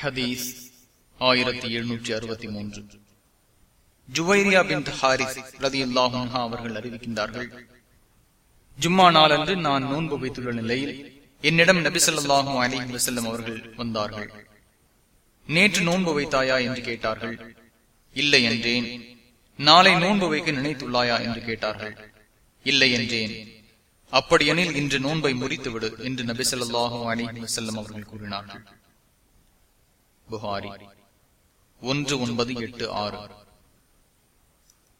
ஹதீஸ் ஆயிரத்தி எழுநூற்றி அறுபத்தி மூன்று. ஜுவைரியா பின் ஹாரிஸ் ரதி அல்லாஹா அவர்கள் அறிவிக்கின்றார்கள் ஜும்மா நாளன்று நான் நோன்பு வைத்துள்ள நிலையில் என்னிடம் நபிசல்லாஹும் அலி வசல்லம் அவர்கள் வந்தார்கள். நேற்று நோன்பு வைத்தாயா என்று கேட்டார்கள். இல்லை என்றேன். நாளை நோன்பு வைக்க நினைத்துள்ளாயா என்று கேட்டார்கள். இல்லை என்றேன். அப்படியெனில் இன்று நோன்பை முறித்துவிடு என்று நபிசல்லாஹும் அலி வசல்லம் அவர்கள் கூறினார்கள். புகாரி. ஒன்று ஒன்பது எட்டு ஆறு.